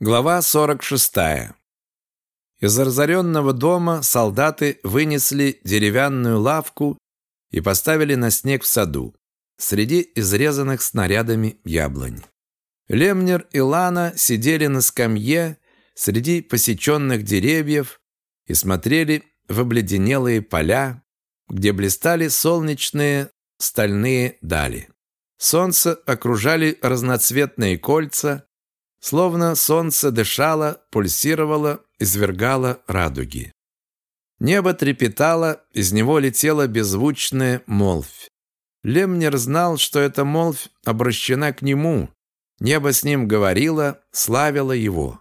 Глава 46. Из разоренного дома солдаты вынесли деревянную лавку и поставили на снег в саду, среди изрезанных снарядами яблонь. Лемнер и Лана сидели на скамье среди посеченных деревьев и смотрели в обледенелые поля, где блистали солнечные стальные дали. Солнце окружали разноцветные кольца, Словно солнце дышало, пульсировало, извергало радуги. Небо трепетало, из него летела беззвучная молвь. Лемнер знал, что эта молвь обращена к нему. Небо с ним говорило, славило его.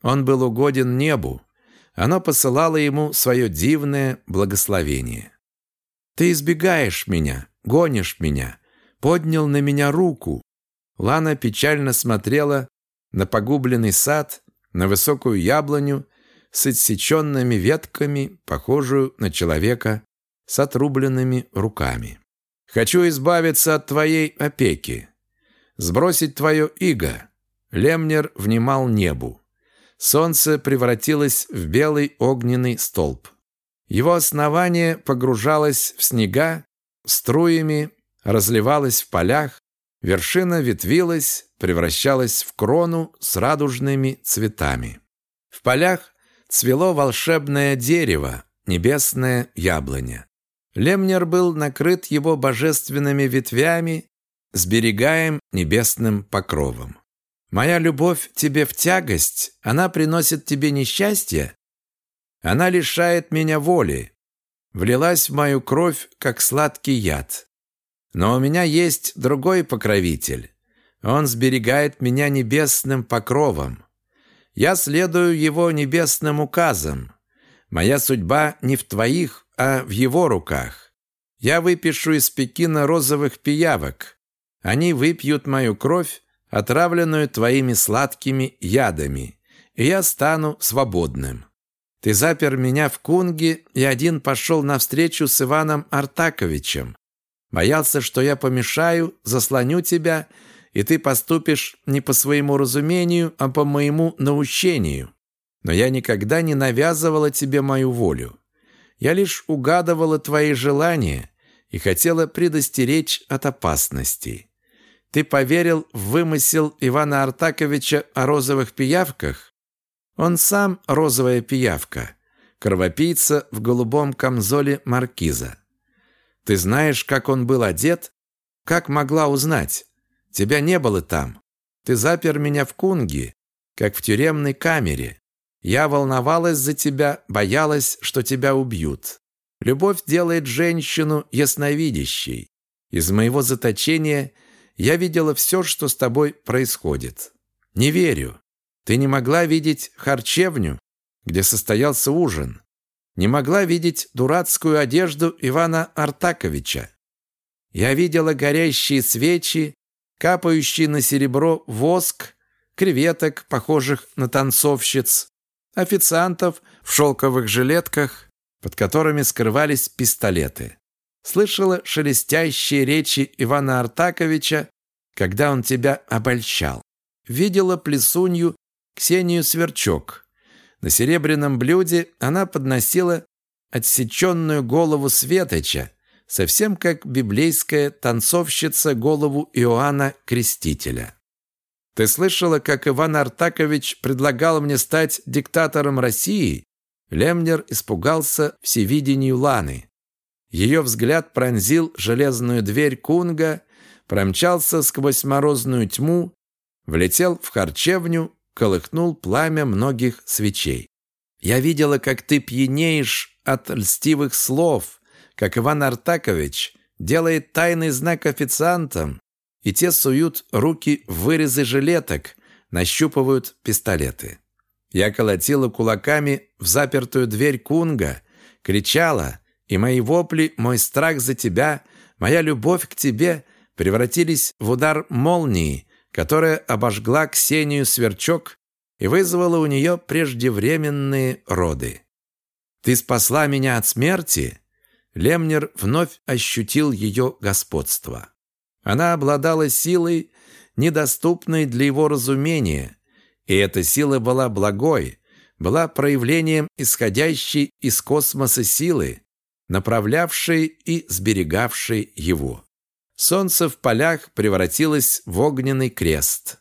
Он был угоден небу. Оно посылало ему свое дивное благословение. «Ты избегаешь меня, гонишь меня, поднял на меня руку». Лана печально смотрела на погубленный сад, на высокую яблоню с отсеченными ветками, похожую на человека с отрубленными руками. «Хочу избавиться от твоей опеки, сбросить твое иго». Лемнер внимал небу. Солнце превратилось в белый огненный столб. Его основание погружалось в снега, струями разливалось в полях, вершина ветвилась, превращалась в крону с радужными цветами. В полях цвело волшебное дерево, небесное яблоня. Лемнер был накрыт его божественными ветвями, сберегаем небесным покровом. Моя любовь тебе в тягость, она приносит тебе несчастье, она лишает меня воли, влилась в мою кровь, как сладкий яд. Но у меня есть другой покровитель, он сберегает меня небесным покровом. Я следую его небесным указам. Моя судьба не в твоих, а в его руках. Я выпишу из Пекина розовых пиявок. Они выпьют мою кровь, отравленную твоими сладкими ядами, и я стану свободным. Ты запер меня в Кунге и один пошел навстречу с Иваном Артаковичем. Боялся, что я помешаю, заслоню тебя и ты поступишь не по своему разумению, а по моему наущению. Но я никогда не навязывала тебе мою волю. Я лишь угадывала твои желания и хотела предостеречь от опасностей. Ты поверил в вымысел Ивана Артаковича о розовых пиявках? Он сам розовая пиявка, кровопийца в голубом камзоле маркиза. Ты знаешь, как он был одет? Как могла узнать? Тебя не было там. Ты запер меня в кунге, как в тюремной камере. Я волновалась за тебя, боялась, что тебя убьют. Любовь делает женщину ясновидящей. Из моего заточения я видела все, что с тобой происходит. Не верю. Ты не могла видеть харчевню, где состоялся ужин. Не могла видеть дурацкую одежду Ивана Артаковича. Я видела горящие свечи капающий на серебро воск, креветок, похожих на танцовщиц, официантов в шелковых жилетках, под которыми скрывались пистолеты. Слышала шелестящие речи Ивана Артаковича, когда он тебя обольщал. Видела плесунью Ксению Сверчок. На серебряном блюде она подносила отсеченную голову Светоча, совсем как библейская танцовщица голову Иоанна Крестителя. Ты слышала, как Иван Артакович предлагал мне стать диктатором России? Лемнер испугался всевидению Ланы. Ее взгляд пронзил железную дверь Кунга, промчался сквозь морозную тьму, влетел в харчевню, колыхнул пламя многих свечей. Я видела, как ты пьянеешь от льстивых слов, как Иван Артакович делает тайный знак официантам, и те суют руки в вырезы жилеток, нащупывают пистолеты. Я колотила кулаками в запертую дверь Кунга, кричала, и мои вопли, мой страх за тебя, моя любовь к тебе превратились в удар молнии, которая обожгла Ксению Сверчок и вызвала у нее преждевременные роды. Ты спасла меня от смерти, Лемнер вновь ощутил ее господство. Она обладала силой, недоступной для его разумения, И эта сила была благой, была проявлением исходящей из космоса силы, направлявшей и сберегавшей его. Солнце в полях превратилось в огненный крест,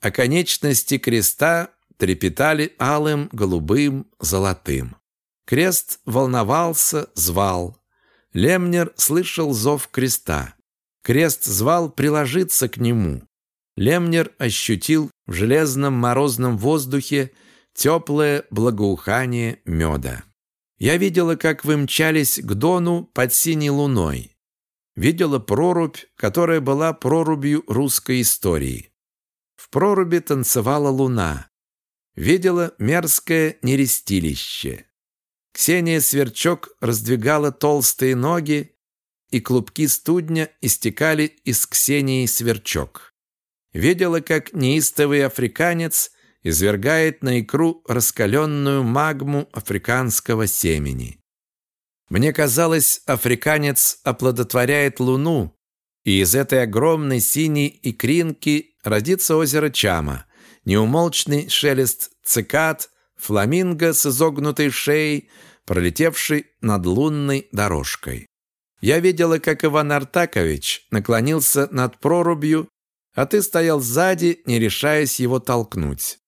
а конечности креста трепетали алым, голубым, золотым. Крест волновался, звал. Лемнер слышал зов креста. Крест звал приложиться к нему. Лемнер ощутил в железном морозном воздухе теплое благоухание меда. Я видела, как вы мчались к Дону под синей луной. Видела прорубь, которая была прорубью русской истории. В проруби танцевала луна. Видела мерзкое нерестилище. Ксения Сверчок раздвигала толстые ноги, и клубки студня истекали из Ксении Сверчок. Видела, как неистовый африканец извергает на икру раскаленную магму африканского семени. Мне казалось, африканец оплодотворяет луну, и из этой огромной синей икринки родится озеро Чама, неумолчный шелест цикад, фламинго с изогнутой шеей, пролетевший над лунной дорожкой. Я видела, как Иван Артакович наклонился над прорубью, а ты стоял сзади, не решаясь его толкнуть.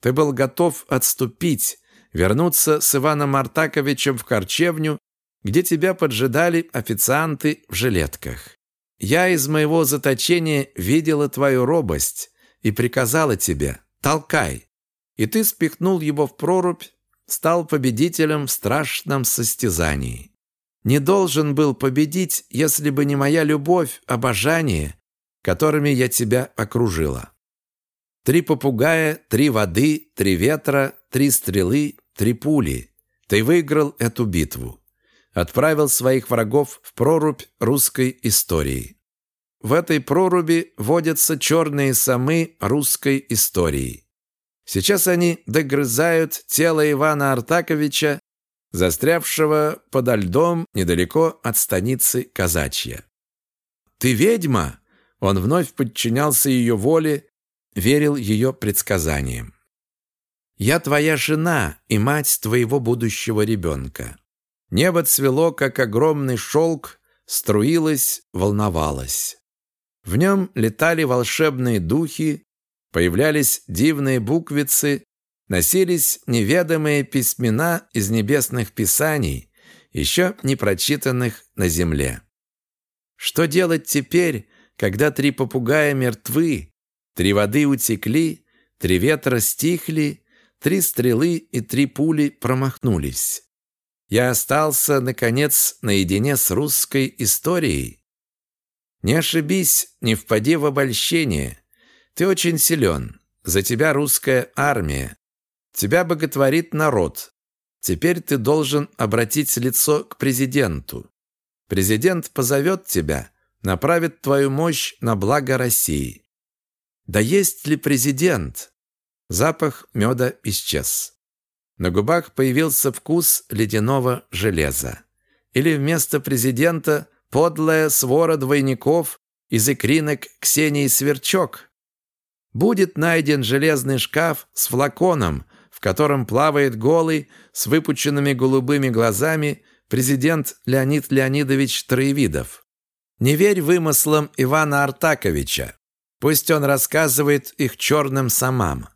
Ты был готов отступить, вернуться с Иваном Артаковичем в харчевню, где тебя поджидали официанты в жилетках. Я из моего заточения видела твою робость и приказала тебе «толкай». И ты спихнул его в прорубь, стал победителем в страшном состязании. Не должен был победить, если бы не моя любовь, обожание, которыми я тебя окружила. Три попугая, три воды, три ветра, три стрелы, три пули. Ты выиграл эту битву. Отправил своих врагов в прорубь русской истории. В этой проруби водятся черные самы русской истории. Сейчас они догрызают тело Ивана Артаковича, застрявшего подо льдом недалеко от станицы Казачья. «Ты ведьма!» Он вновь подчинялся ее воле, верил ее предсказаниям. «Я твоя жена и мать твоего будущего ребенка». Небо цвело, как огромный шелк, струилось, волновалось. В нем летали волшебные духи, появлялись дивные буквицы, носились неведомые письмена из небесных писаний, еще не прочитанных на земле. Что делать теперь, когда три попугая мертвы, Три воды утекли, три ветра стихли, три стрелы и три пули промахнулись. Я остался, наконец, наедине с русской историей. Не ошибись, не впади в обольщение. Ты очень силен. За тебя русская армия. Тебя боготворит народ. Теперь ты должен обратить лицо к президенту. Президент позовет тебя, направит твою мощь на благо России. Да есть ли президент? Запах меда исчез. На губах появился вкус ледяного железа. Или вместо президента подлая свора двойников из икринок Ксении Сверчок. Будет найден железный шкаф с флаконом, в котором плавает голый, с выпученными голубыми глазами президент Леонид Леонидович Троевидов. Не верь вымыслам Ивана Артаковича. Пусть он рассказывает их черным самам.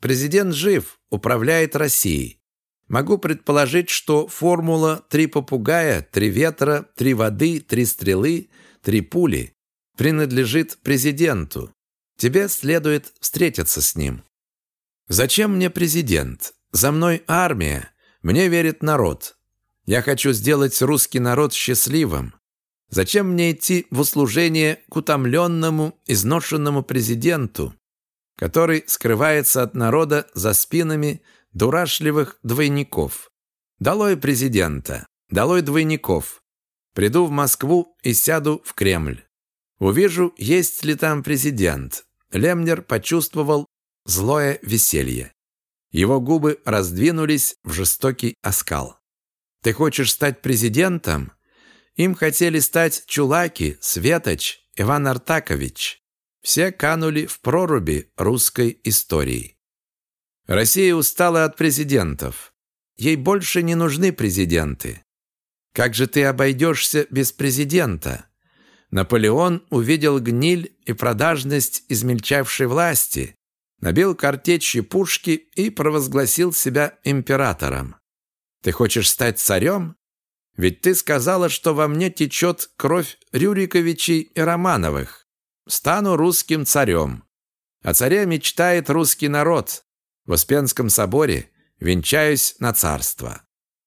Президент жив, управляет Россией. Могу предположить, что формула «три попугая», «три ветра», «три воды», «три стрелы», «три пули» принадлежит президенту. Тебе следует встретиться с ним. Зачем мне президент? За мной армия. Мне верит народ. Я хочу сделать русский народ счастливым. Зачем мне идти в услужение к утомленному, изношенному президенту, который скрывается от народа за спинами дурашливых двойников? Долой президента, долой двойников. Приду в Москву и сяду в Кремль. Увижу, есть ли там президент. Лемнер почувствовал злое веселье. Его губы раздвинулись в жестокий оскал. «Ты хочешь стать президентом? Им хотели стать Чулаки, Светоч, Иван Артакович. Все канули в проруби русской истории. Россия устала от президентов. Ей больше не нужны президенты. Как же ты обойдешься без президента? Наполеон увидел гниль и продажность измельчавшей власти, набил картечью пушки и провозгласил себя императором. Ты хочешь стать царем? Ведь ты сказала, что во мне течет кровь Рюриковичей и Романовых. Стану русским царем. О царе мечтает русский народ. В Успенском соборе венчаюсь на царство.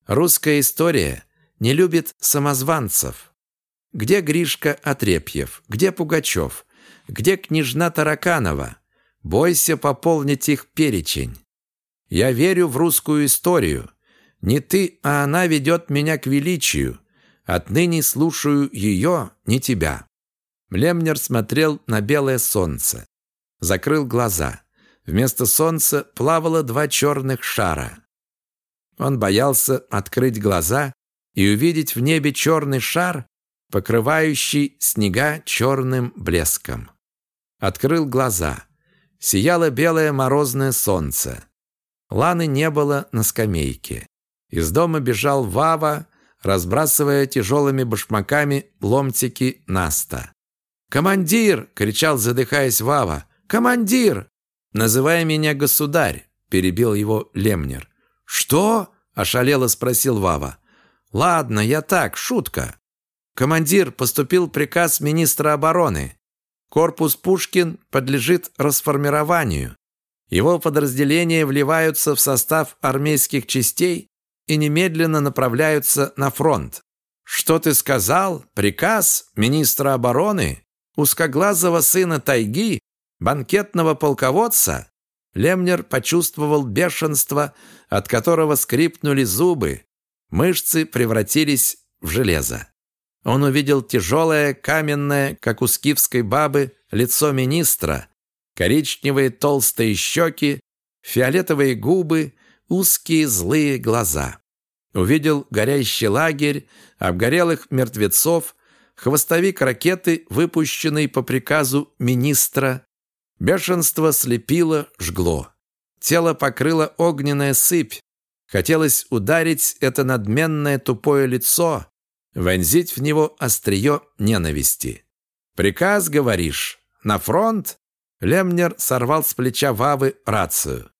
Русская история не любит самозванцев. Где Гришка Отрепьев? Где Пугачев? Где княжна Тараканова? Бойся пополнить их перечень. Я верю в русскую историю. Не ты, а она ведет меня к величию. Отныне слушаю ее, не тебя». Млемнер смотрел на белое солнце. Закрыл глаза. Вместо солнца плавало два черных шара. Он боялся открыть глаза и увидеть в небе черный шар, покрывающий снега черным блеском. Открыл глаза. Сияло белое морозное солнце. Ланы не было на скамейке. Из дома бежал Вава, разбрасывая тяжелыми башмаками ломтики Наста. «Командир!» — кричал, задыхаясь Вава. «Командир!» «Называй меня государь!» — перебил его Лемнер. «Что?» — ошалело спросил Вава. «Ладно, я так, шутка. Командир, поступил приказ министра обороны. Корпус Пушкин подлежит расформированию. Его подразделения вливаются в состав армейских частей и немедленно направляются на фронт. Что ты сказал? Приказ министра обороны? Узкоглазого сына тайги? Банкетного полководца? Лемнер почувствовал бешенство, от которого скрипнули зубы. Мышцы превратились в железо. Он увидел тяжелое, каменное, как у скифской бабы, лицо министра, коричневые толстые щеки, фиолетовые губы, узкие злые глаза. Увидел горящий лагерь, обгорелых мертвецов, хвостовик ракеты, выпущенный по приказу министра. Бешенство слепило, жгло. Тело покрыло огненная сыпь. Хотелось ударить это надменное тупое лицо, вонзить в него острие ненависти. «Приказ, говоришь? На фронт?» Лемнер сорвал с плеча Вавы рацию.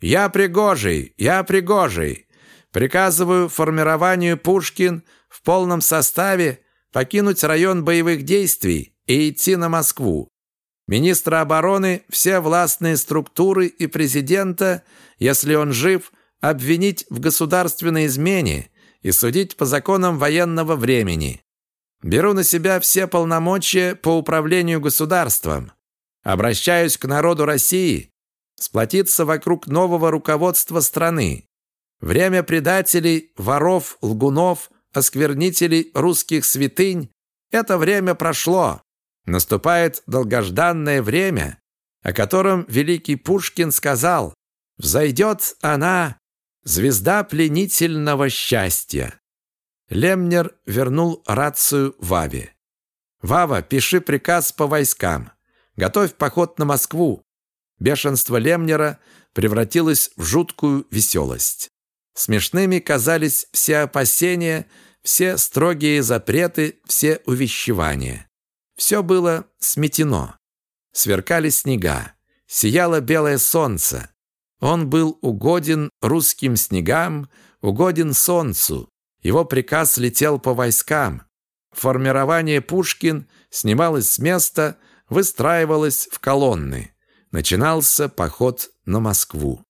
«Я Пригожий! Я Пригожий! Приказываю формированию Пушкин в полном составе покинуть район боевых действий и идти на Москву. Министра обороны, все властные структуры и президента, если он жив, обвинить в государственной измене и судить по законам военного времени. Беру на себя все полномочия по управлению государством. Обращаюсь к народу России сплотиться вокруг нового руководства страны. Время предателей, воров, лгунов, осквернителей русских святынь – это время прошло. Наступает долгожданное время, о котором великий Пушкин сказал «Взойдет она, звезда пленительного счастья». Лемнер вернул рацию Ваве. «Вава, пиши приказ по войскам. Готовь поход на Москву. Бешенство Лемнера превратилось в жуткую веселость. Смешными казались все опасения, все строгие запреты, все увещевания. Все было сметено. Сверкали снега, сияло белое солнце. Он был угоден русским снегам, угоден солнцу. Его приказ летел по войскам. Формирование Пушкин снималось с места, выстраивалось в колонны начинался поход на Москву.